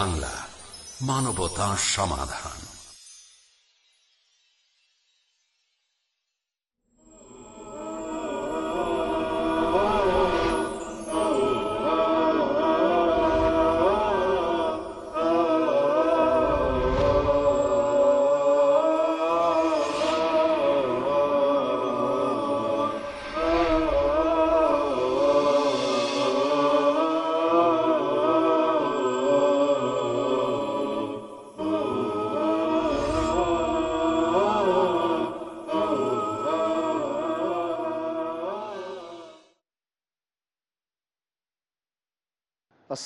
বাংলা মানবতা সমাধান।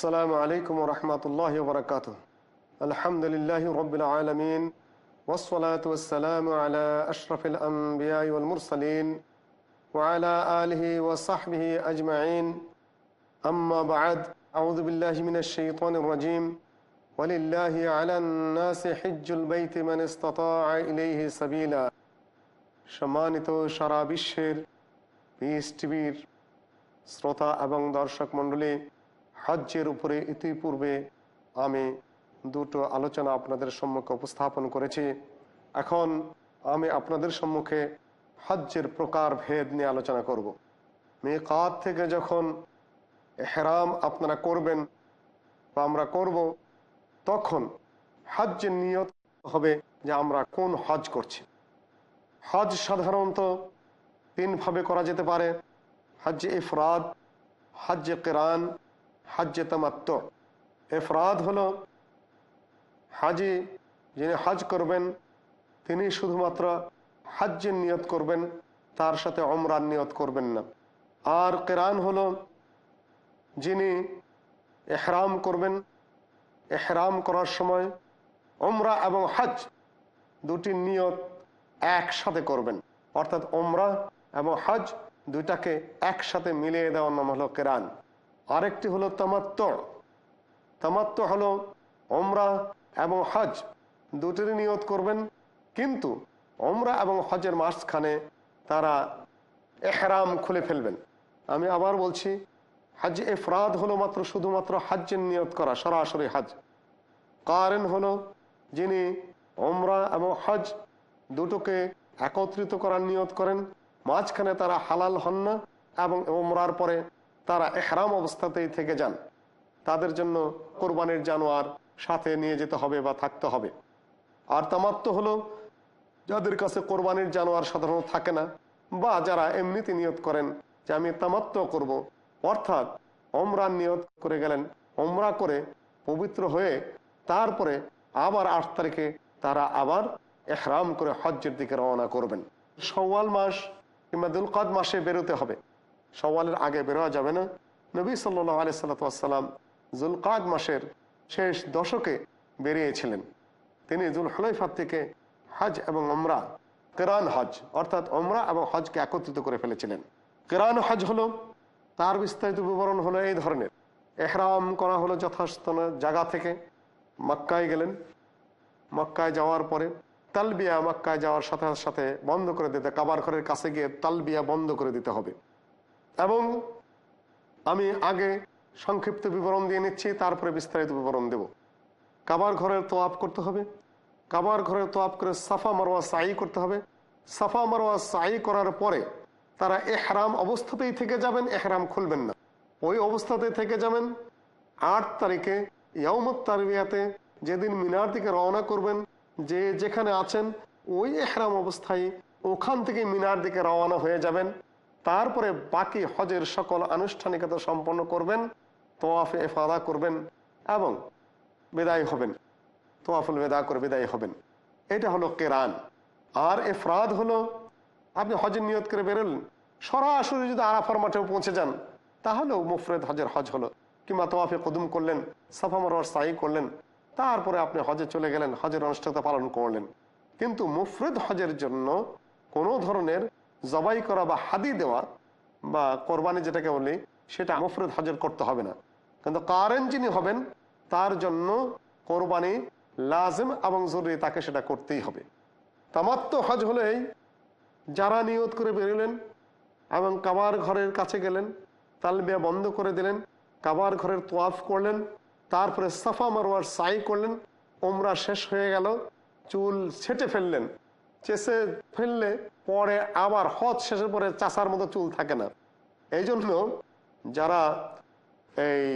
السلام عليكم ورحمة الله وبركاته الحمد لله رب العالمين والصلاة والسلام على أشرف الأنبياء والمرسلين وعلى آله وصحبه أجمعين أما بعد أعوذ بالله من الشيطان الرجيم ولله على الناس حج البيت من استطاع إليه سبيلا সম্মানিত সারা বিশ্বের পিএস টিভির শ্রোতা এবং দর্শক মণ্ডলী হজ্জের উপরে ইতিপূর্বে আমি দুটো আলোচনা আপনাদের সম্মুখে উপস্থাপন করেছি। এখন আমি আপনাদের সম্মুখে হজ্জের প্রকার ভেদ নিয়ে আলোচনা করব। কাত থেকে যখন হেরাম আপনারা করবেন বা আমরা করব, তখন হজ্জের নিয়ত হবে যে আমরা কোন হজ করছি। হজ সাধারণত তিনভাবে করা যেতে পারে। হজ্জে ইফরাদ, হজ্জে কেরান হাজ্জে তামাত্ম এফরাদ হলো হাজি যিনি হাজ করবেন, তিনি শুধুমাত্র হাজ্যের নিয়ত করবেন, তার সাথে অমরান নিয়ত করবেন না। আর কেরান হল যিনি এহরাম করবেন। এহরাম করার সময় ওমরা এবং হজ দুটি নিয়ত একসাথে করবেন। অর্থাৎ ওমরা এবং হজ দুইটাকে একসাথে মিলিয়ে দেওয়ার নাম হলো কেরান। আরেকটি হলো তামাত্ম তামাত্ম হলো ওমরা এবং হজ। দুটিরই নিয়ত করবেন, কিন্তু ওমরা এবং হজের মাঝখানে তারা এহরাম খুলে ফেলবেন। আমি আবার বলছি, হাজ এফরাদ হলো মাত্র শুধুমাত্র হাজ্যের নিয়ত করা, সরাসরি হাজ। কারেন হলো যিনি ওমরা এবং হজ দুটোকে একত্রিত করার নিয়ত করেন, মাঝখানে তারা হালাল হন না এবং ওমরার পরে তারা এহরাম অবস্থাতেই থেকে যান। তাদের জন্য কোরবানির জানোয়ার সাথে নিয়ে যেতে হবে বা থাকতে হবে। আর তামাত্ম হলো, যাদের কাছে কোরবানির জানোয়ার সাধারণত থাকে না, বা যারা এমনিতে নিয়ত করেন যে আমি তামাত্ম করব। অর্থাৎ অমরান নিয়ত করে গেলেন অমরা করে পবিত্র হয়ে তারপরে আবার আট তারিখে তারা আবার এহরাম করে হজ্জের দিকে রওনা করবেন। সওয়াল মাস কিংবা দুলকাদ মাসে বেরোতে হবে। সওয়ালের আগে বেরোয়া যাবে না। নবী সাল্লাহ আলি সাল্লাতাম জুলকাদ মাসের শেষ দশকে বেরিয়েছিলেন। তিনি জুল হলাইফাত থেকে হজ এবং অমরা কেরান হজ, অর্থাৎ অমরা এবং হজকে একত্রিত করে ফেলেছিলেন। কেরান হজ হলো, তার বিস্তারিত বিবরণ হলো এই ধরনের। এহরাম করা হলো যথাস্থান জায়গা থেকে। মক্কায় গেলেন। মক্কায় যাওয়ার পরে তালবিয়া মক্কায় যাওয়ার সাথে সাথে বন্ধ করে দিতে কাবার ঘরের কাছে গিয়ে তালবিয়া বন্ধ করে দিতে হবে। এবং আমি আগে সংক্ষিপ্ত বিবরণ দিয়ে নিচ্ছি, তারপরে বিস্তারিত বিবরণ দেব। কাবার ঘরের তোয়াপ করতে হবে। কাবার ঘরের তোয়াপ করে সাফা মারোয়া সাই করতে হবে। সাফা মারোয়া সাই করার পরে তারা এহরাম অবস্থাতেই থেকে যাবেন, এহরাম খুলবেন না। ওই অবস্থাতে থেকে যাবেন। আট তারিখে ইয়ামত তারবিয়াতে যেদিন মিনার দিকে রওনা করবেন, যে যেখানে আছেন, ওই এহরাম অবস্থায় ওখান থেকে মিনার দিকে রওনা হয়ে যাবেন। তারপরে বাকি হজের সকল আনুষ্ঠানিকতা সম্পন্ন করবেন, তোয়াফে এফাদা করবেন এবং বেদায় হবেন। তোয়াফুল বেদা করে বেদায় হবেন। এটা হলো কেরান। আর এফরাদ হলো, আপনি হজের নিয়ত করে বেরোলেন, সরাসরি যদি আরাফার মাঠেও পৌঁছে যান, তাহলেও মুফরেদ হজের হজ হলো। কিংবা তোয়াফে কদুম করলেন, সাফা মারোয়ার সাই করলেন, তারপরে আপনি হজে চলে গেলেন, হজের অনুষ্ঠানতা পালন করলেন। কিন্তু মুফরেদ হজের জন্য কোনো ধরনের জবাই করা বা হাদি দেওয়া বা কোরবানি যেটাকে বলি, সেটা মুফরেদ হজের করতে হবে না। কিন্তু কারেন যিনি হবেন, তার জন্য কোরবানি লাজেম এবং জরুরি তাকে সেটা করতেই হবে। তামাত্ম হজ হলো এই যারা নিয়ত করে বেরোলেন এবং কাবার ঘরের কাছে গেলেন, তালবিয়া বন্ধ করে দিলেন, কাবার ঘরের তোয়াফ করলেন, তারপরে সাফা মারোয়ার সাই করলেন ওমরা শেষ হয়ে গেল, চুল ছেটে ফেললেন। চেষে ফেললে পরে আবার হজ শেষের পরে চাষার মতো চুল থাকে না। এই জন্য যারা এই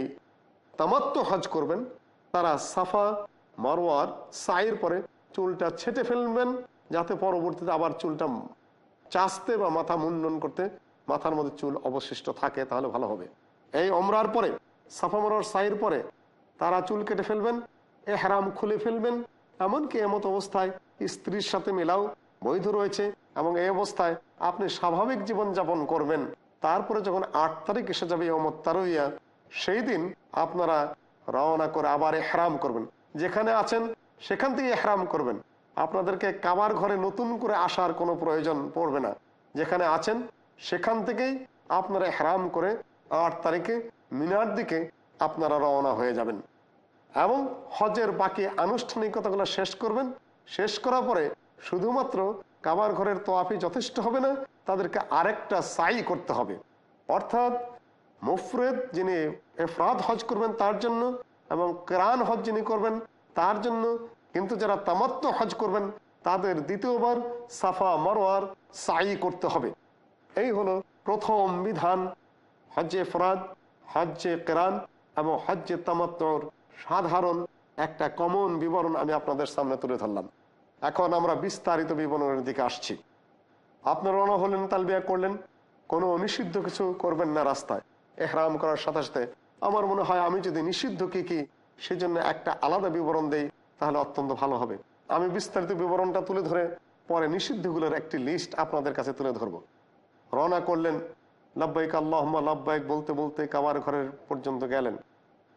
তামাত্ম হজ করবেন, তারা সাফা মারোয়ার সাইয়ের পরে চুলটা ছেটে ফেলবেন, যাতে পরবর্তীতে আবার চুলটা চাষতে বা মাথা মুন্ডন করতে মাথার মধ্যে চুল অবশিষ্ট থাকে, তাহলে ভালো হবে। এই অমরার পরে, সাফা মারোয়ার সাইয়ের পরে তারা চুল কেটে ফেলবেন এ হারাম খুলে ফেলবেন এমনকি এমত অবস্থায় স্ত্রীর সাথে মেলাও বৈধ রয়েছে এবং এই অবস্থায় আপনি স্বাভাবিক জীবন যাপন করবেন। তারপরে যখন আট তারিখ এসে যাবে অমত তারইয়া, সেই দিন আপনারা রওনা করে আবার এহরাম করবেন। যেখানে আছেন, সেখান থেকে এহরাম করবেন। আপনাদেরকে কাবার ঘরে নতুন করে আসার কোনো প্রয়োজন পড়বে না। যেখানে আছেন, সেখান থেকেই আপনারা এহরাম করে আট তারিখে মিনার দিকে আপনারা রওনা হয়ে যাবেন। এবং হজের বাকি আনুষ্ঠানিকতাগুলো শেষ করবেন। শেষ করার পরে শুধুমাত্র কাবার ঘরের তোয়াফি যথেষ্ট হবে না, তাদেরকে আরেকটা সাই করতে হবে। অর্থাৎ মুফরেদ যিনি এফরাদ হজ করবেন তার জন্য এবং ক্রান হজ যিনি করবেন তার জন্য, কিন্তু যারা তামাত্ম হজ করবেন তাদের দ্বিতীয়বার সাফা মরোয়ার সাই করতে হবে। এই হলো প্রথম বিধান হজ্জে ফরাদ হজ্জে কেরান এবং হজ্জে তামাত্তর। সাধারণ একটা কমন বিবরণ আমি আপনাদের সামনে তুলে ধরলাম। এখন আমরা বিস্তারিত বিবরণের দিকে আসছি। আপনারা রওনা হলেন তালবিয়া করলেন, কোনো নিষিদ্ধ কিছু করবেন না রাস্তায়। এহরাম করার সাথে সাথে আমার মনে হয় আমি যদি নিষিদ্ধ কি কি, সেজন্য একটা আলাদা বিবরণ দেই, তাহলে অত্যন্ত ভালো হবে। আমি বিস্তারিত বিবরণটা তুলে ধরে পরে নিষিদ্ধগুলোর একটি লিস্ট আপনাদের কাছে তুলে ধরব। রওনা করলেন, লাব্বাইক আল্লাহ লাব্বাইক বলতে বলতে কাবার ঘরের পর্যন্ত গেলেন।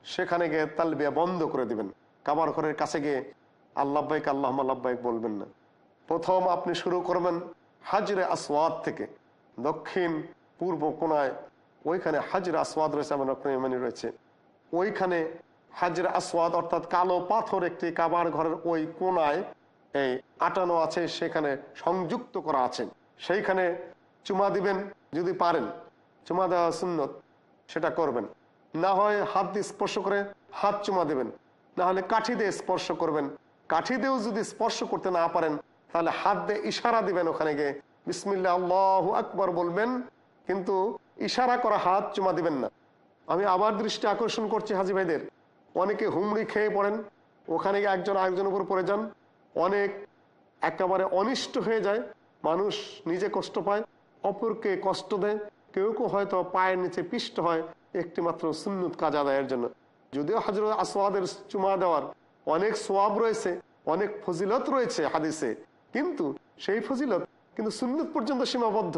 সেখানে গিয়ে তালবিয়া বন্ধ করে দিবেন। কাবার ঘরের কাছে গিয়ে আল্লাহবাইক আল্লাহ লাব্বাইক বলবেন না। প্রথম আপনি শুরু করবেন হাজরে আসওয়াদ থেকে। দক্ষিণ, পূর্ব কোনায় ওইখানে হাজরে আসওয়াদ রয়েছে, আমার রকমানি রয়েছে। ওইখানে হাজরে আসওয়াদ অর্থাৎ কালো পাথর একটি কাবার ঘরের ওই কোনায় এই আটানো আছে, সেখানে সংযুক্ত করা আছে। সেইখানে চুমা দিবেন, যদি পারেন। চুমা দেওয়া সুন্নত, সেটা করবেন। না হয় হাত দিয়ে স্পর্শ করে হাত চুমা দেবেন। না হলে কাঠি দিয়ে স্পর্শ করবেন। কাঠি দিয়েও যদি স্পর্শ করতে না পারেন, তাহলে হাত দিয়ে ইশারা দিবেন ওখানে গিয়ে। বিসমিল্লা আল্লাহ আকবর বলবেন, কিন্তু ইশারা করা হাত চুমা দিবেন না। আমি আবার দৃষ্টি আকর্ষণ করছি হাজি ভাইদের। অনেকে হুমড়ি খেয়ে পড়েন, ওখানে গিয়ে একজন আরেকজন উপর পড়ে যান। অনেক একেবারে অনিষ্ট হয়ে যায়, মানুষ নিজে কষ্ট পায়, অপরকে কষ্ট দেয়, কেউ কেউ হয়তো পায়ের নিচে পিষ্ট হয় একটি মাত্র সুন্নত কাজ আদায়ের জন্য। যদিও হাজর আসওয়াদের চুমা দেওয়ার অনেক সোয়াব রয়েছে, অনেক ফজিলত রয়েছে হাদিসে, কিন্তু সেই ফজিলত কিন্তু সুন্নত পর্যন্ত সীমাবদ্ধ।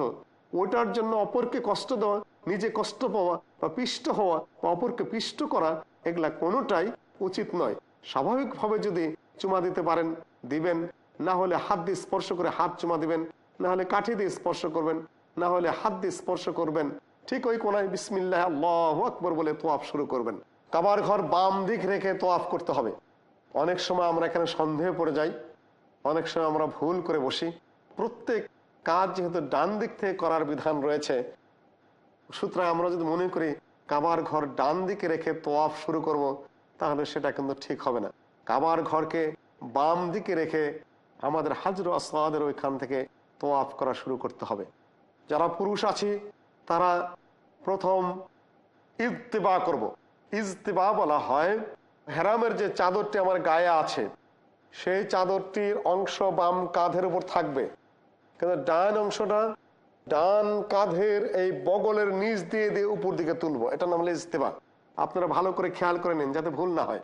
ওটার জন্য অপরকে কষ্ট দেওয়া, নিজে কষ্ট পাওয়া বা পিষ্ট হওয়া বা অপরকে পিষ্ট করা, এগুলা কোনোটাই উচিত নয়। স্বাভাবিকভাবে যদি চুমা দিতে পারেন, দিবেন, না হলে হাত দিয়ে স্পর্শ করে হাত চুমা দিবেন, না হলে কাঠি দিয়ে স্পর্শ করবেন, না হলে হাত দিয়ে স্পর্শ করবেন ঠিক ওই কোনায় বিসমিল্লাহ, আল্লাহ আকবর বলে তোয়াফ শুরু করবেন। কাবার ঘর বাম দিক রেখে তোয়াফ করতে হবে। অনেক সময় আমরা এখানে সন্দেহে পড়ে যাই, অনেক সময় আমরা ভুল করে বসি। প্রত্যেক কাজ যেহেতু ডান দিক থেকে করার বিধান রয়েছে, সুতরাং আমরা যদি মনে করি কাবার ঘর ডান দিকে রেখে তোয়াফ শুরু করব, তাহলে সেটা কিন্তু ঠিক হবে না। কাবার ঘরকে বাম দিকে রেখে আমাদের হাজর আসওয়াদের ওইখান থেকে তোয়াফ করা শুরু করতে হবে। যারা পুরুষ আছি তারা প্রথম ইজতেবা করব। ইজতেবা বলা হয় হেরামের যে চাদরটি আমার গায়ে আছে, সেই চাদরটির অংশ বাম কাঁধের উপর থাকবে। কিন্তু ডান অংশটা ডান কাঁধের এই বগলের নিচ দিয়ে দিয়ে উপর দিকে তুলবো। এটা নাম হলো ইজতেবা। আপনারা ভালো করে খেয়াল করে নিন যাতে ভুল না হয়।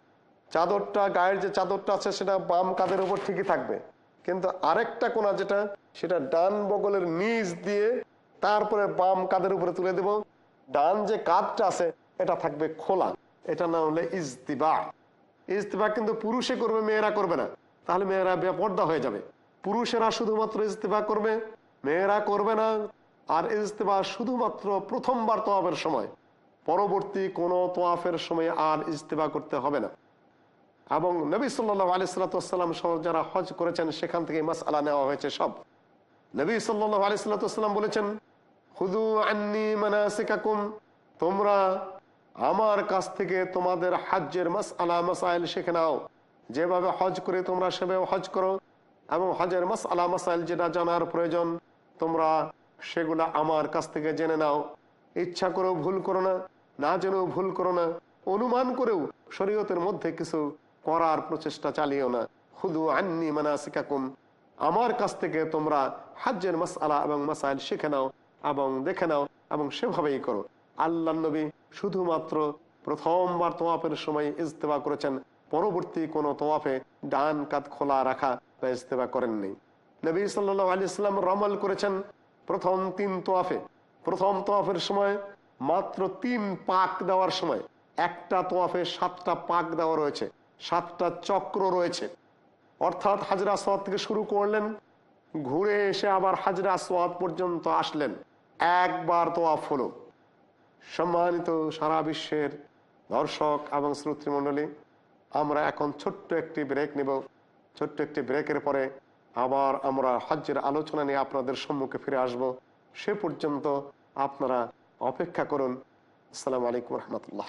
চাদরটা, গায়ের যে চাদরটা আছে, সেটা বাম কাঁধের উপর ঠিকই থাকবে। কিন্তু আরেকটা কোনা যেটা, সেটা ডান বগলের নিচ দিয়ে তারপরে বাম কাঁধের উপরে তুলে দেব। ডান যে কাঁধটা আছে, এটা থাকবে খোলা। এটা নাম হলে ইজতিবা। ইজতিবা কিন্তু পুরুষে করবে, মেয়েরা করবে না। তাহলে মেয়েরা বেপর্দা হয়ে যাবে। পুরুষেরা শুধুমাত্র ইজতেবা করবে, মেয়েরা করবে না। আর ইজতেবা শুধুমাত্র প্রথমবার তোয়াফের সময়। পরবর্তী কোনো তোয়াফের সময় আর ইজতেবা করতে হবে না। এবং নবী সাল্লাহ আলিয়াল্লাম সহ যারা হজ করেছেন, সেখান থেকে মাস আলা নেওয়া হয়েছে সব। নবী সাল্লাহ আলিয়াল্লাম বলেছেন হুদু আন্নি মানাসিকাকুম। তোমরা আমার কাছ থেকে তোমাদের হাজ্যের মাস আলা মাসাইল শিখে নাও। যেভাবে হজ করে তোমরা সেভাবে হজ করো এবং হজের মাস আলা মাসাইল যেটা জানার প্রয়োজন, তোমরা সেগুলা আমার কাছ থেকে জেনে নাও। ইচ্ছা করেও ভুল করো না না জেনেও ভুল করো না। অনুমান করেও শরীয়তের মধ্যে কিছু করার প্রচেষ্টা চালিও না। হুদু আন্নি মানাসিকাকুম। আমার কাছ থেকে তোমরা হাজ্যের মাসআলা এবং মাসাইল শিখে নাও। এবং দেখে নাও এবং সেভাবেই করো। আল্লাহ নবী শুধুমাত্র প্রথমবার তোয়াফের সময় ইজতেবা করেছেন, পরবর্তী কোনো তোয়াফে ডান কাত খোলা রাখা বা ইজতেবা করেননি। নবী সাল্লাহ আলি ইসলাম রমল করেছেন প্রথম তিন তোয়াফে। প্রথম তোয়াফের সময় মাত্র তিন পাক দেওয়ার সময়, একটা তোয়াফে সাতটা পাক দেওয়া রয়েছে, সাতটা চক্র রয়েছে। অর্থাৎ হাজরা সোয়াদ থেকে শুরু করলেন, ঘুরে এসে আবার হাজরা সোয়াদ পর্যন্ত আসলেন। একবার তোয়াফ হলো সম্মানিত সারা বিশ্বের দর্শক এবং শ্রোতৃমণ্ডলী, আমরা এখন ছোট্ট একটি ব্রেক নেব। ছোট্ট একটি ব্রেকের পরে আবার আমরা হজ্জের আলোচনা নিয়ে আপনাদের সম্মুখে ফিরে আসব। সে পর্যন্ত আপনারা অপেক্ষা করুন। আসসালামু আলাইকুম রহমতুল্লাহ।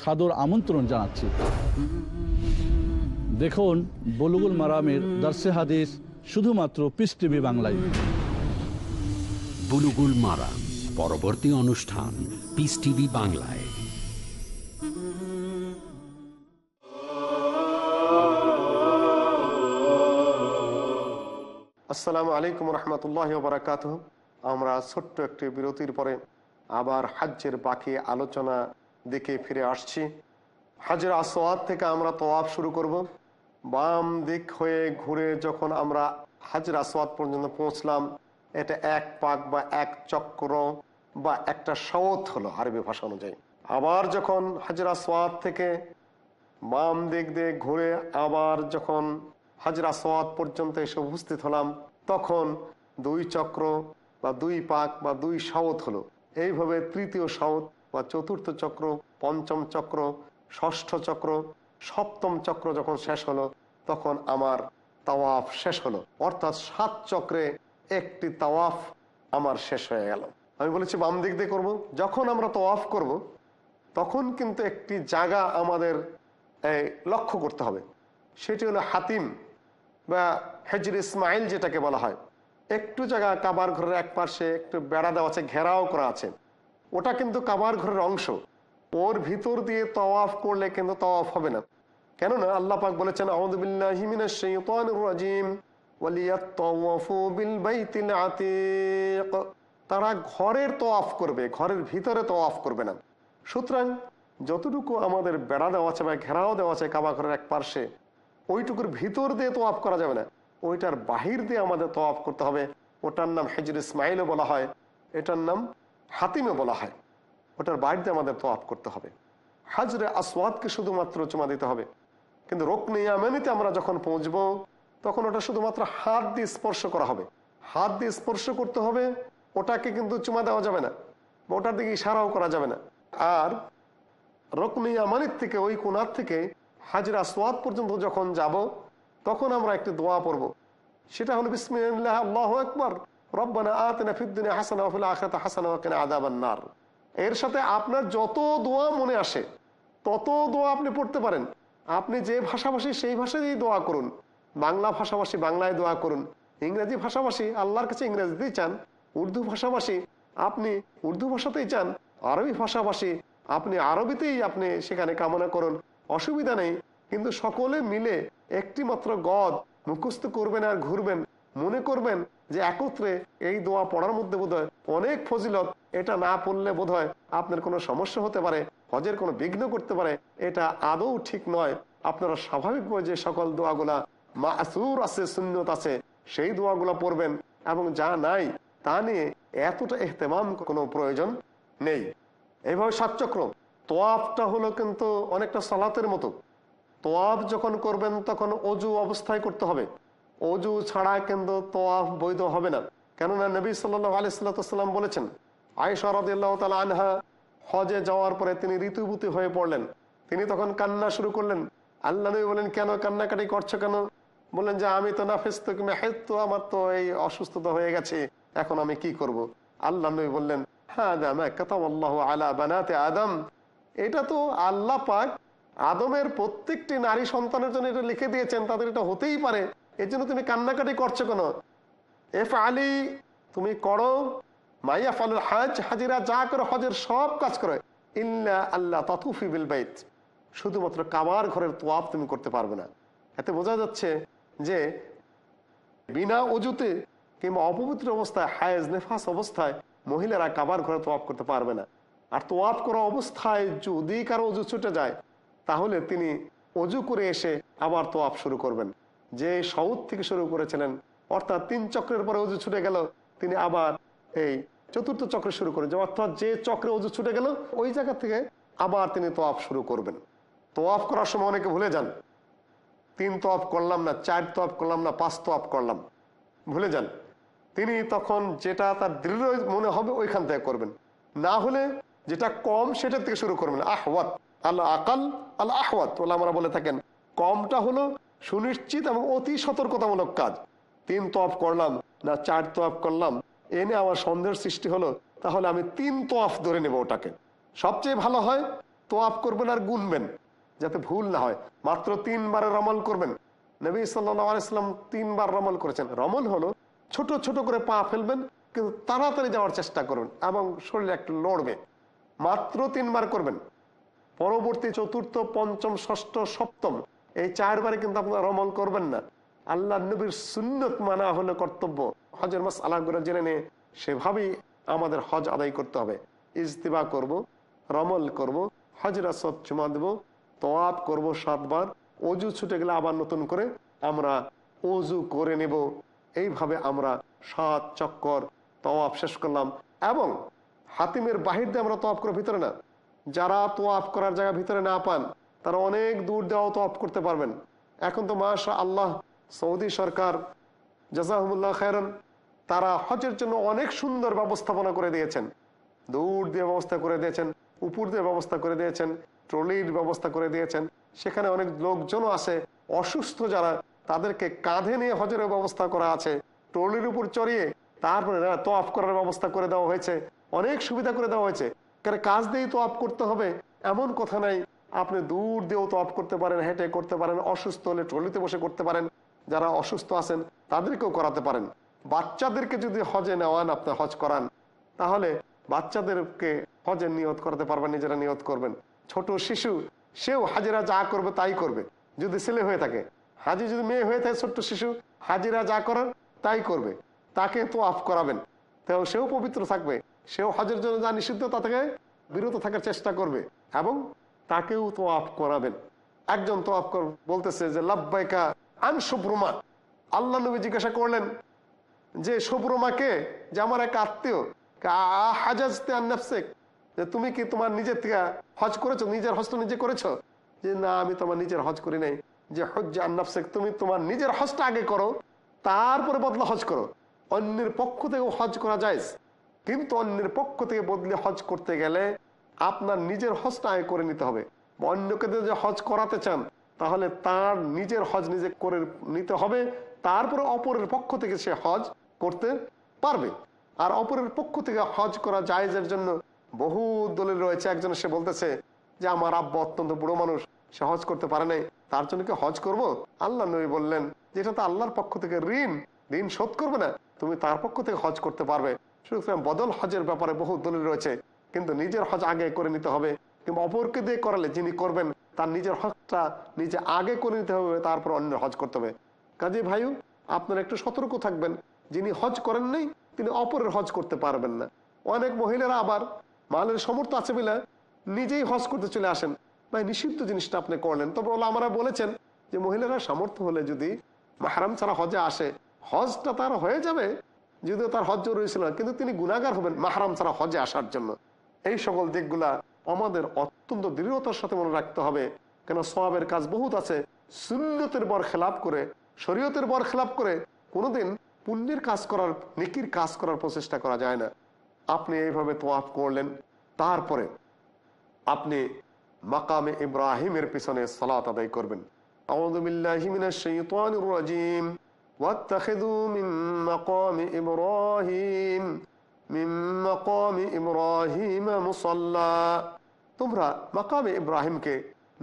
সাদর আমন্ত্রণ জানাচ্ছি। দেখুন বলুগুল মারামের দার্সে হাদিস শুধুমাত্র পিস টিভি বাংলায়। বুলুগুল মারা পরবর্তী অনুষ্ঠান পিস টিভি বাংলায়। আসসালামু আলাইকুম রহমতুল্লাহ বারাকাত আমরা ছোট্ট একটি বিরতির পরে আবার হাজ্যের বাকি আলোচনা দিকে ফিরে আসছি। হাজের আসোয়াদ থেকে আমরা তোয়াফ শুরু করব। বাম দিক হয়ে ঘুরে যখন আমরা হাজর আসোয়াদ পর্যন্ত পৌঁছলাম, এটা এক পাক বা এক চক্র বা একটা সওত হলো আরবি ভাষা অনুযায়ী। আবার যখন হাজর আসোয়াদ থেকে বাম দিক দিয়ে ঘুরে আবার যখন হাজরা সোয়াদ পর্যন্ত এসে উপস্থিত হলাম, তখন দুই চক্র বা দুই পাক বা দুই সাওত হলো। এইভাবে তৃতীয় সাওত বা চতুর্থ চক্র, পঞ্চম চক্র, ষষ্ঠ চক্র, সপ্তম চক্র যখন শেষ হলো, তখন আমার তাওয়াফ শেষ হলো। অর্থাৎ সাত চক্রে একটি তাওয়াফ আমার শেষ হয়ে গেল। আমি বলেছি, বাম দিক দিয়ে করব। যখন আমরা তাওয়াফ করব, তখন কিন্তু একটি জায়গা আমাদের লক্ষ্য করতে হবে। সেটি হলো হাতিম বা হেজর ইসমাইল যেটাকে বলা হয়। একটু জায়গা কাবার ঘরের এক পাশে একটু বেড়া দেওয়া আছে, ঘেরাও করা আছে। ওটা কিন্তু কাবার ঘরের অংশ। ওর ভিতর দিয়ে তওয়াফ করলে কিন্তু তওয়াফ হবে না। কেননা আল্লাহ পাক বলেছেন তারা ঘরের তো অফ করবে, ঘরের ভিতরে তো অফ করবে না। সুতরাং যতটুকু আমাদের বেড়া দেওয়া আছে বা ঘেরাও দেওয়া আছে কাবা ঘরের এক পার্শ্বে, ওইটুকুর ভিতর দিয়ে তো অফ করা যাবে না। ওইটার বাহির দিয়ে আমাদের তো অফ করতে হবে। ওটার নাম হেজুর ইসমাইলও বলা হয়। এটার নাম হাতিমে বলা হয়। ওটার বাইরে আমাদের তো অফ করতে হবে। হাজরে আসওয়াদকে শুধুমাত্র চুমা দিতে হবে। কিন্তু রোকনে ইয়ামানিতে আমরা যখন পৌঁছবো, তখন ওটা শুধুমাত্র হাত দিয়ে স্পর্শ করা হবে। হাত দিয়ে স্পর্শ করতে হবে, ওটাকে কিন্তু চুমা দেওয়া যাবে না ওটার দিকে ইশারাও করা যাবে না। আর রকনি আমানিত থেকে, ওই কোনার থেকে হাজরা সোয়াদ পর্যন্ত যখন যাব, তখন আমরা একটি দোয়া পড়ব। সেটা হলো বিসমিল্লাহ, আল্লাহ একবার রব্বানা আতিনা ফিদ্দিনে হাসানা ওয়া ফিল আখিরাতি হাসানা ওয়া কিনা আযাবান নার। এর সাথে আপনার যত দোয়া মনে আসে, তত দোয়া আপনি পড়তে পারেন। আপনি যে ভাষাভাষী সেই ভাষাতেই দোয়া করুন। বাংলা ভাষাভাষী বাংলায় দোয়া করুন। ইংরেজি ভাষাভাষী আল্লাহর কাছে ইংরেজিতেই চান। উর্দু ভাষাভাষী আপনি উর্দু ভাষাতেই চান। আরবি ভাষাভাষী আপনি আরবিতেই আপনি সেখানে কামনা করুন। অসুবিধা নেই। কিন্তু সকলে মিলে একটি মাত্র গদ মুখস্থ করবেন আর ঘুরবেন। মনে করবেন যে একত্রে এই দোয়া পড়ার মধ্যে বোধ অনেক ফজিলত। এটা না পড়লে বোধ আপনার কোনো সমস্যা হতে পারে, হজের কোনো বিঘ্ন করতে পারে। এটা আদৌ ঠিক নয়। আপনারা স্বাভাবিকভাবে যে সকল দোয়াগুলা মাসুর আছে, সুন্নত আছে, সেই দোয়াগুলা পড়বেন এবং যা নাই তা নিয়ে এতটা এহতেমাম কোনো প্রয়োজন নেই। এইভাবে সাতচক্র তোয়াফটা হলো কিন্তু অনেকটা সালাতের মতো। তোয়াফ যখন করবেন তখন অজু অবস্থায় করতে হবে। অজু ছাড়া কিন্তু তোয়াফ বৈধ হবে না। কেননা নবী সাল্লাহ আলিয়াল্লাম বলেছেন আয়সা রদিল্লাহ তালা আনহা হজে যাওয়ার পরে তিনি ঋতুভূতি হয়ে পড়লেন। তিনি তখন কান্না শুরু করলেন। আল্লাহ নবী বলেন, কেন কান্নাকাটি করছ কেন? বললেন যে, আমি তো নাফেস্ত কিংবা হেত্ত আমার তো এই অসুস্থতা হয়ে গেছে, এখন আমি কি করব। আল্লাহ নবী বললেন হ্যাঁ আল্লাহ আলা বানাতে আদম। এটা তো আল্লাহ পাক আদমের প্রত্যেকটি নারী সন্তানের জন্য এটা লিখে দিয়েছেন, তাদের এটা হতেই পারে। এর জন্য তুমি কান্নাকাটি করছ কেন? এফ আলী তুমি করো। মাইয়া ফালুল হাজ, হাজিরা যা করে হজের সব কাজ করে। ইল্লা আল্লাহ তথুফি বিল বাইত। শুধুমাত্র কাবার ঘরের তোয়াব তুমি করতে পারবে না। এতে বোঝা যাচ্ছে যে বিনা অজুতে কিংবা অপবিত্র অবস্থায়, হায়েজ নেফাস অবস্থায় মহিলারা কাবার ঘরে তোয়াব করতে পারবে না। আর তোয়াব করা অবস্থায় যদি কারও অজু ছুটে যায়, তাহলে তিনি অজু করে এসে আবার তোয়াব শুরু করবেন। যে সৌদ থেকে শুরু করেছিলেন, অর্থাৎ তিন চক্রের পরে অজু ছুটে গেল, তিনি আবার এই চতুর্থ চক্রে শুরু করেন অর্থাৎ যে চক্রে অজু ছুটে গেল, ওই জায়গা থেকে আবার তিনি তোয়াফ শুরু করবেন। তোয়াফ করার সময় অনেকে ভুলে যান। তিন তোয়াফ করলাম না, চার তোয়াফ করলাম না, পাঁচ তোয়াফ করলাম। ভুলে যান। তিনি তখন যেটা তার দৃঢ় মনে হবে ওইখান থেকে করবেন। না হলে যেটা কম সেটার থেকে শুরু করবেন। আহওয়াত আল্লাহ আকাল আল্লাহ আহওয়াত বলে আমরা বলে থাকেন। কমটা হলো সুনিশ্চিত এবং অতি সতর্কতামূলক কাজ। তিন তোয়াফ করলাম না চার তোয়াফ করলাম এনে আমার সন্দেহের সৃষ্টি হলো, তাহলে আমি তিন তোয়াফ ধরে নেব ওটাকে। সবচেয়ে ভালো হয়, তোয়াফ করবেন আর গুনবেন, যাতে ভুল না হয়। মাত্র তিনবারের রমল করবেন। নবী সাল্লাম তিনবার রমল করেছেন। রমল হলো ছোট ছোট করে পা ফেলবেন, কিন্তু তাড়াতাড়ি যাওয়ার চেষ্টা করবেন এবং শরীরে একটু লড়বে। মাত্র তিনবার করবেন। পরবর্তী চতুর্থ, পঞ্চম, ষষ্ঠ, সপ্তম এই চারবারে কিন্তু আপনারা রমল করবেন না। আল্লাহ নবীর সুন্নত মানা হলো কর্তব্য। হজের মাস আলাহগুলো জেনে নিয়ে সেভাবেই আমাদের হজ আদায় করতে হবে। ইজতিবা করব, রমল করব, হজরা সব চুমা দেব তোয়াব করব সাতবার, অজু ছুটে গেলে আবার নতুন করে আমরা অজু করে নেব। এইভাবে আমরা সাত চক্কর তওয়াব শেষ করলাম এবং হাতিমের বাহির দিয়ে আমরা তোয়াব করে ভিতরে না, যারা তোয়াব করার জায়গা ভিতরে না পান তারা অনেক দূর দেওয়াও তোয়াব করতে পারবেন। এখন তো মাশা আল্লাহ সৌদি সরকার, জাজাহমুল্লাহ খায়রন, তারা হজের জন্য অনেক সুন্দর ব্যবস্থাপনা করে দিয়েছেন। দূর দিয়ে ব্যবস্থা করে দিয়েছেন, উপর দিয়ে ব্যবস্থা করে দিয়েছেন, ট্রলির ব্যবস্থা করে দিয়েছেন। সেখানে অনেক লোকজনও আছে, অসুস্থ যারা, তাদেরকে কাঁধে নিয়ে হজের ব্যবস্থা করা আছে। ট্রলির উপর চড়িয়ে তারপরে তো অফ করার ব্যবস্থা করে দেওয়া হয়েছে। অনেক সুবিধা করে দেওয়া হয়েছে। কাজ দিয়েই তো অফ করতে হবে, এমন কথা নাই। আপনি দূর দিয়েও তো অফ করতে পারেন, হেঁটে করতে পারেন, অসুস্থ হলে ট্রলিতে বসে করতে পারেন। যারা অসুস্থ আছেন, তাদেরকেও করাতে পারেন। বাচ্চাদেরকে যদি হজে নেওয়ান আপনি হজ করান, তাহলে বাচ্চাদেরকে হজের নিয়ত করতে পারবেন, নিজেরা নিয়ত করবেন। ছোট শিশু, সেও হাজিরা যা করবে তাই করবে। যদি ছেলে হয়ে থাকে, হাজি যদি মেয়ে হয়ে থাকে, ছোট্ট শিশু, হাজিরা যা করার তাই করবে। তাকে তো অফ করাবেন। তো সেও পবিত্র থাকবে। সেও হজের জন্য যা নিষিদ্ধ, তা থেকে বিরত থাকার চেষ্টা করবে। এবং তাকেও তো আপ করাবেন। একজন তো আপ বলতেছে যে লাভবাইকা আন শুভ্রমা। আল্লাহ নবী জিজ্ঞাসা করলেন, যে, শুভ্রমাকে, যে আমার এক আত্মীয় যে তুমি কি তোমার নিজের থেকে হজ করেছ, নিজের হজটা নিজে করেছ? যে, না, আমি তোমার নিজের হজ করি নাই। যে হজ আন্নাফসেক তুমি তোমার নিজের হজটা আগে করো, তারপরে বদলা হজ করো। অন্যের পক্ষ থেকেও হজ করা যায় কিন্তু অন্যের পক্ষ থেকে বদলে হজ করতে গেলে আপনার নিজের হজটা আগে করে নিতে হবে। অন্যকে যে হজ করাতে চান, তাহলে তার নিজের হজ নিজে করে নিতে হবে। তারপরে অপরের পক্ষ থেকে সে হজ করতে পারবে। আর অপরের পক্ষ থেকে হজ করা জায়েজের জন্য বহু দলিল রয়েছে। একজন সে বলতেছে যে, আমার আব্বা অত্যন্ত বুড়ো মানুষ, সে হজ করতে পারে নাই। তার জন্য কি হজ করব? আল্লাহ নবী বললেন, যে এটা তো আল্লাহর পক্ষ থেকে ঋণ। ঋণ শোধ করবে না। তুমি তার পক্ষ থেকে হজ করতে পারবে। সুতরাং বদল হজের ব্যাপারে বহু দলিল রয়েছে। কিন্তু নিজের হজ আগে করে নিতে হবে, কিংবা অপরকে দিয়ে করালে যিনি করবেন, তার নিজের হজটা নিজে আগে করে নিতে হবে, তারপর অন্য হজ করতে হবে। কাজী ভাইও আপনারা একটু সতর্ক থাকবেন, যিনি হজ করেন নাই, তিনি অপরের হজ করতে পারবেন না। অনেক মহিলারা আবার মালের সমর্থ আছে বলে নিজেই হজ করতে চলে আসেন। ভাই, নিষিদ্ধ জিনিসটা আপনি করলেন। তবে ওলা আমরা বলেছেন যে মহিলারা সামর্থ্য হলে যদি মাহারাম ছাড়া হজে আসে, হজটা তার হয়ে যাবে, যদিও তার হজ জরুরি ছিল না, কিন্তু তিনি গুণাগার হবেন মাহারাম ছাড়া হজে আসার জন্য। এই সকল দিকগুলা আমাদের অত্যন্ত দৃঢ়তার সাথে মনে রাখতে হবে। কেন সবাবের কাজ বহুত আছে। সুন্নতের বর খেলাপ করে, শরীয়তের বর খেলাপ করে কোনোদিন পুণ্যের কাজ করার, নিকির কাজ করার প্রচেষ্টা করা যায় না। আপনি এইভাবে তোয়াফ করলেন, তারপরে আপনি মাকামে ইব্রাহিমের পিছনে সালাত আদায় করবেন। আউযুবিল্লাহি তোমরা মকামে ইব্রাহিমকে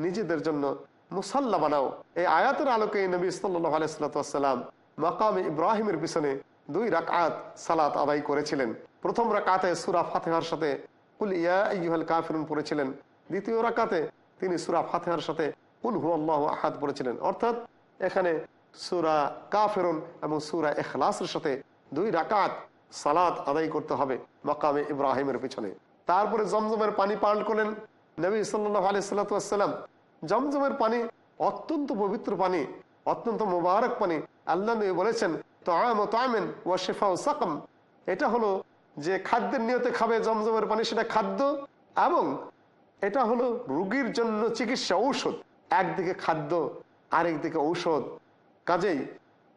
নিজেদের জন্য মুসাল্লা বানাও। এই আয়াতের আলোকে নবী সাল্লাহ মকামে ইব্রাহিমের পিছনে দুই রাকাত সালাত আদায় করেছিলেন। প্রথম রাকাতে সুরা ফাতেহার সাথে কুল ইয়াহল কাফিরুন পড়েছিলেন। দ্বিতীয় রাকাতে তিনি সুরা ফাতেহার সাথে কুল হু আল্লাহ পড়েছিলেন। অর্থাৎ এখানে সুরা কাফেরুন এবং সুরা এখলাসের সাথে দুই রাকাত সালাত আদায় করতে হবে মাকামে ইব্রাহিমের পিছনে। তারপরে জমজমের পানি পান করলেন নবী সাল্লাহ আলাইসাল্লাম জমজমের পানি অত্যন্ত পবিত্র পানি, অত্যন্ত মুবারক পানি। আল্লাহ নবী বলেছেন তো আম তো আমেন ও শেফা ও সাকম। এটা হলো যে খাদ্যের নিয়তে খাবে জমজমের পানি, সেটা খাদ্য এবং এটা হলো রুগীর জন্য চিকিৎসা ঔষধ। একদিকে খাদ্য, আরেকদিকে ঔষধ। কাজেই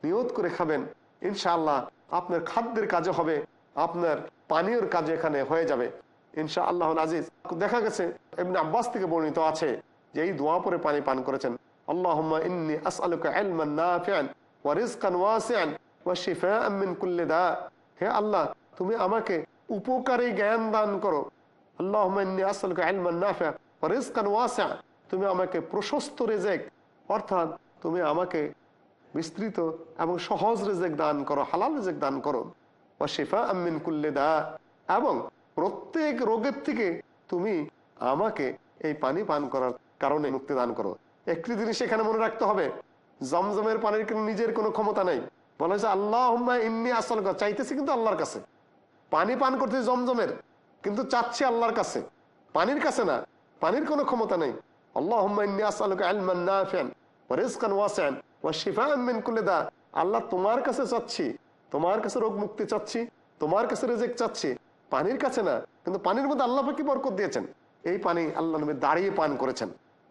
নিয়ত করে খাবেন ইনশাআল্লাহ আপনার খাদ্যের কাজে হবে, আপনার পানীয়র কাজে এখানে হয়ে যাবে। ইনশা আল্লাহ আজিজ, দেখা গেছে এমনি আব্বাস থেকে বর্ণিত আছে যে এই দোয়া পরে পানি পান করেছেন। আল্লাহুম্মা ইন্নী আল্লাহ, তুমি আমাকে উপকারী জ্ঞান দান করো। আল্লাহুম্মা ইন্নী আসআলুকা ইলমান নাফিআন ওয়া তুমি আমাকে প্রশস্ত রিজিক, অর্থাৎ তুমি আমাকে বিস্তৃত এবং সহজ রেজেক দান করো, হালাল রেজেক দান করো। ও শেফা আমিন কুল্লে দা। এবং প্রত্যেক রোগের থেকে তুমি আমাকে এই পানি পান করার কারণে মুক্তি দান করো। একটি জিনিস এখানে মনে রাখতে হবে, জমজমের পানির কিন্তু নিজের কোনো ক্ষমতা নাই। বলা হয়েছে আল্লাহ ইন্নি আসল চাইতেছি কিন্তু আল্লাহর কাছে। পানি পান করতে জমজমের, কিন্তু চাচ্ছি আল্লাহর কাছে। পানির কাছে না, পানির কোনো ক্ষমতা নেই। আল্লাহ ইন্নি নাফিআন ওয়া আল্লাহ তোমার কাছে চাচ্ছি, তোমার কাছে রোগ মুক্তি চাচ্ছি, তোমার কাছে রেজেক চাচ্ছি। পানির কাছে না, কিন্তু পানির মধ্যে আল্লাহ কি বরকত দিয়েছেন। এই পানি আল্লাহ নবী দাঁড়িয়ে পান করেছেন।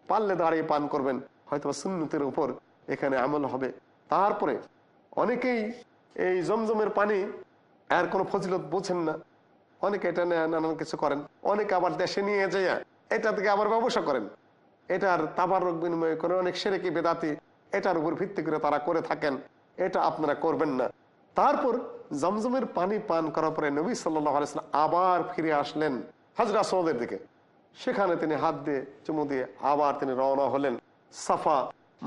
পারলে দাঁড়িয়ে পান করবেন হয়তো সুন্নতের উপর এখানে আমল হবে। তারপরে অনেকেই এই জমজমের পানি আর কোনো ফজিলত বোঝেন না। অনেকে এটা নিয়ে নানান কিছু করেন, অনেকে আবার দেশে নিয়ে যায় এটা থেকে আবার ব্যবসা করেন। এটার তাবার বিনিময় করে অনেক সেরেকি বেদাতি এটার উপর ভিত্তি করে তারা করে থাকেন। এটা আপনারা করবেন না। তারপর জমজমের পানি পান করার পরে নবী সাল্লাম আবার ফিরে আসলেন হাজরা সৌদের দিকে। সেখানে তিনি হাত দিয়ে চুমু দিয়ে আবার তিনি রওনা হলেন সাফা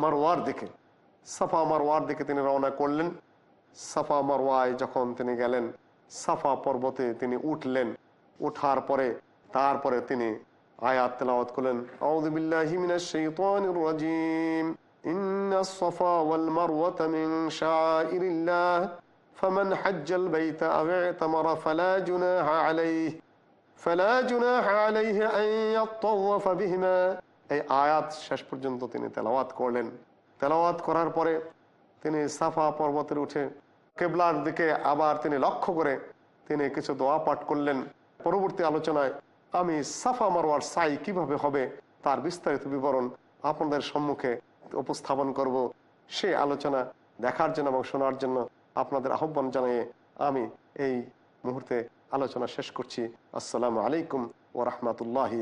মারওয়ার দিকে। সাফা মারওয়ার দিকে তিনি রওনা করলেন। সাফা মারওয়ায় যখন তিনি গেলেন, সাফা পর্বতে তিনি উঠলেন। উঠার পরে, তারপরে তিনি আয়াত তেলাওয়াত করলেন আউযুবিল্লাহি মিনাশ শাইতানির রাজীম। ইন্নাস সাফা ওয়াল মারওয়া মিন শাআইরিল্লাহ ফামান হাজ্জাল বাইতা আও ইতামারা ফালা জুনাহা আলাইহি। ফালা জুনাহা আলাইহি আন ইয়াতাওয়াফা বিহিমা। এই আয়াত শেষ পর্যন্ত তিনি তেলাওয়াত করলেন। তেলাওয়াত করার পরে তিনি সাফা পর্বতের উঠে কেবলার দিকে আবার তিনি লক্ষ্য করে তিনি কিছু দোয়া পাঠ করলেন। পরবর্তী আলোচনায় আমি সাফা মারোয়ার সাই কীভাবে হবে তার বিস্তারিত বিবরণ আপনাদের সম্মুখে উপস্থাপন করব। সে আলোচনা দেখার জন্য এবং শোনার জন্য আপনাদের আহ্বান জানিয়ে আমি এই মুহূর্তে আলোচনা শেষ করছি। আসসালামু আলাইকুম ও রহমতুল্লাহি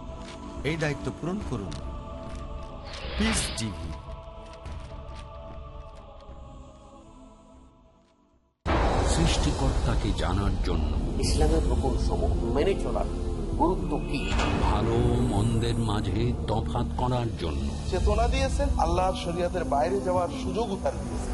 এই দায়িত্ব পূরণ করুন। পিস টিভি সৃষ্টিকর্তাকে জানার জন্য ইসলামের রকম সমূহ মেনে চলার গুরুত্ব কি? ভালো মন্দের মাঝে তফাৎ করার জন্য চেতনা দিয়েছেন আল্লাহর শরীয়তের বাইরে যাওয়ার সুযোগও তার দিয়েছেন।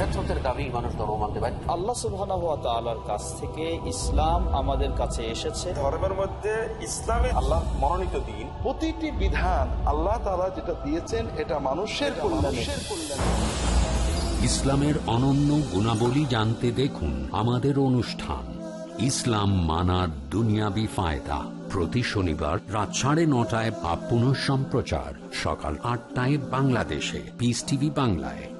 ফেতরতের দাবি মানুষ ধর্ম মানতে পারে আল্লাহ সুবহানাহু ওয়া তাআলার কাছ থেকে ইসলাম আমাদের কাছে এসেছে। ধর্মের মধ্যে ইসলামে আল্লাহ মনোনীত দিন। প্রতিটি বিধান আল্লাহ তাআলা যেটা দিয়েছেন এটা মানুষের কল্যাণে। ইসলামের অনন্য গুণাবলী জানতে দেখুন আমাদের অনুষ্ঠান। ইসলাম মানার দুনিয়াবি ফায়দা। প্রতি শনিবার রাত সাড়ে নটায় বা পুনঃ সম্প্রচার সকাল আটটায় বাংলাদেশে। পিস টিভি বাংলায়।